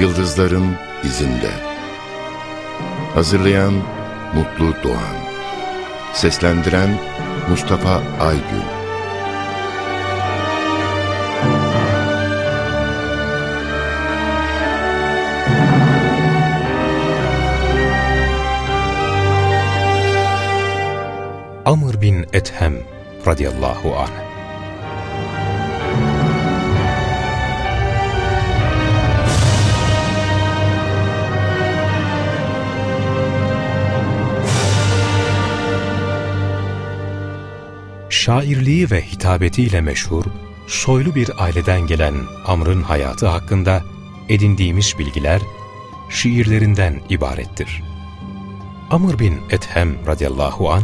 Yıldızların izinde. Hazırlayan Mutlu Doğan. Seslendiren Mustafa Aygün. Amr bin Ethem radıyallahu anh şairliği ve hitabetiyle meşhur, soylu bir aileden gelen Amr'ın hayatı hakkında edindiğimiz bilgiler şiirlerinden ibarettir. Amr bin Ethem radıyallahu an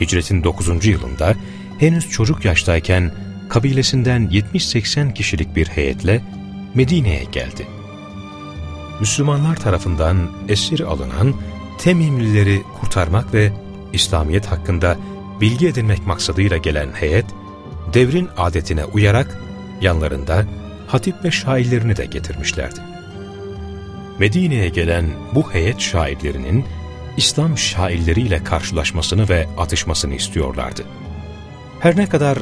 hicretin 9. yılında henüz çocuk yaştayken kabilesinden 70-80 kişilik bir heyetle Medine'ye geldi. Müslümanlar tarafından esir alınan Temimlileri kurtarmak ve İslamiyet hakkında bilgi edinmek maksadıyla gelen heyet, devrin adetine uyarak yanlarında hatip ve şairlerini de getirmişlerdi. Medine'ye gelen bu heyet şairlerinin İslam şairleriyle karşılaşmasını ve atışmasını istiyorlardı. Her ne kadar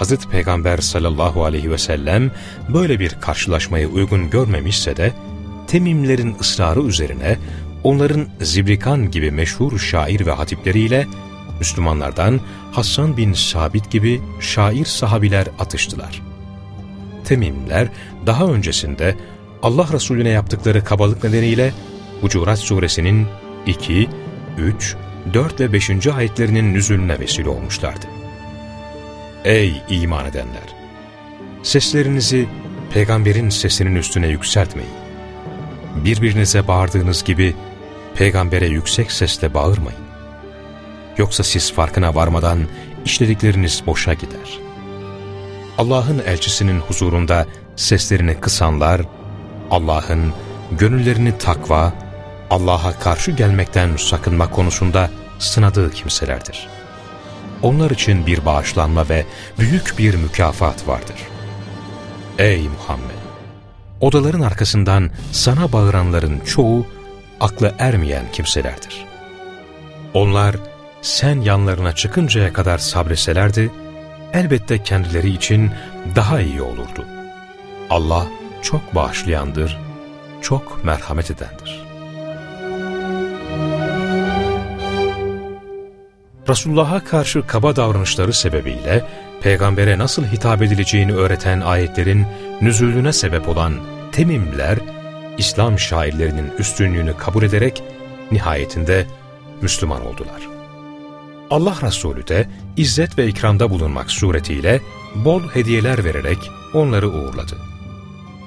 Hz. Peygamber sallallahu aleyhi ve sellem böyle bir karşılaşmayı uygun görmemişse de, Temimlerin ısrarı üzerine onların Zibrikan gibi meşhur şair ve hatipleriyle Müslümanlardan Hasan bin Sabit gibi şair sahabiler atıştılar. Temimler daha öncesinde Allah Resulüne yaptıkları kabalık nedeniyle Hucurat suresinin 2, 3, 4 ve 5. ayetlerinin nüzulüne vesile olmuşlardı. Ey iman edenler! Seslerinizi peygamberin sesinin üstüne yükseltmeyin. Birbirinize bağırdığınız gibi peygambere yüksek sesle bağırmayın. Yoksa siz farkına varmadan işledikleriniz boşa gider. Allah'ın elçisinin huzurunda seslerini kısanlar, Allah'ın gönüllerini takva, Allah'a karşı gelmekten sakınma konusunda sınadığı kimselerdir. Onlar için bir bağışlanma ve büyük bir mükafat vardır. Ey Muhammed! Odaların arkasından sana bağıranların çoğu aklı ermeyen kimselerdir. Onlar sen yanlarına çıkıncaya kadar sabreselerdi, elbette kendileri için daha iyi olurdu. Allah çok bağışlayandır, çok merhamet edendir. Resulullah'a karşı kaba davranışları sebebiyle peygambere nasıl hitap edileceğini öğreten ayetlerin nüzulüne sebep olan Temimler, İslam şairlerinin üstünlüğünü kabul ederek nihayetinde Müslüman oldular. Allah Resulü de izzet ve ikramda bulunmak suretiyle bol hediyeler vererek onları uğurladı.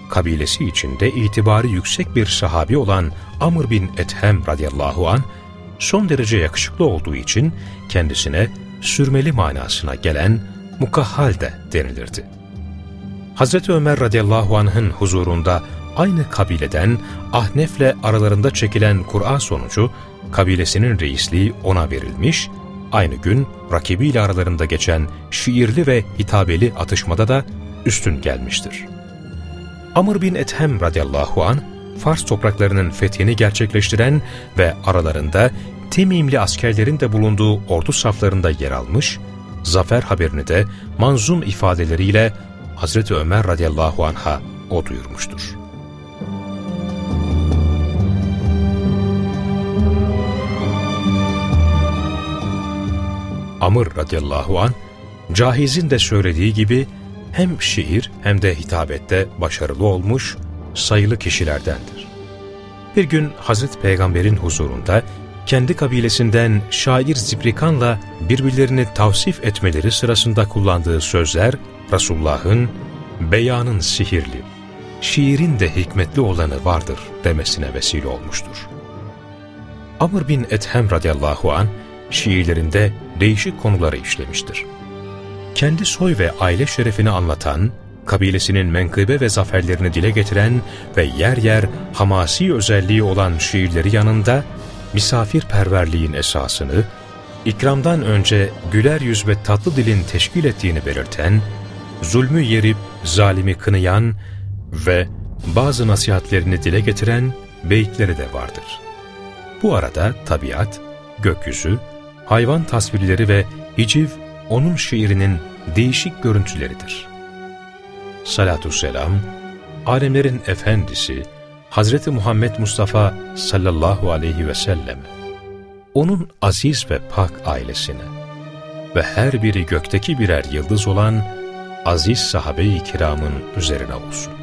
Kabilesi içinde itibarı yüksek bir sahabi olan Amr bin Ethem radıyallahu an son derece yakışıklı olduğu için kendisine sürmeli manasına gelen mukahhal de denilirdi. Hazreti Ömer radıyallahu anh'ın huzurunda aynı kabileden Ahnef'le aralarında çekilen Kur'an sonucu kabilesinin reisliği ona verilmiş aynı gün rakibiyle aralarında geçen şiirli ve hitabeli atışmada da üstün gelmiştir. Amr bin Ethem radıyallahu an Fars topraklarının fethini gerçekleştiren ve aralarında Temimli askerlerin de bulunduğu ordu saflarında yer almış, zafer haberini de manzum ifadeleriyle Hazreti Ömer radıyallahu anh'a o duyurmuştur. Amr radıyallahu an Cahiz'in de söylediği gibi hem şiir hem de hitabette başarılı olmuş sayılı kişilerdendir. Bir gün Hazreti Peygamber'in huzurunda kendi kabilesinden şair Zibrikan'la birbirlerini tavsif etmeleri sırasında kullandığı sözler Resulullah'ın beyanın sihirli, şiirin de hikmetli olanı vardır demesine vesile olmuştur. Amr bin Ethem radıyallahu an şiirlerinde değişik konuları işlemiştir. Kendi soy ve aile şerefini anlatan, kabilesinin menkıbe ve zaferlerini dile getiren ve yer yer hamasi özelliği olan şiirleri yanında misafirperverliğin esasını, ikramdan önce güler yüz ve tatlı dilin teşkil ettiğini belirten, zulmü yerip zalimi kınayan ve bazı nasihatlerini dile getiren beyitleri de vardır. Bu arada tabiat, gökyüzü, hayvan tasvirleri ve hiciv onun şiirinin değişik görüntüleridir. Salatü selam, alemlerin efendisi Hazreti Muhammed Mustafa sallallahu aleyhi ve sellem, onun aziz ve pak ailesine ve her biri gökteki birer yıldız olan aziz sahabe-i kiramın üzerine olsun.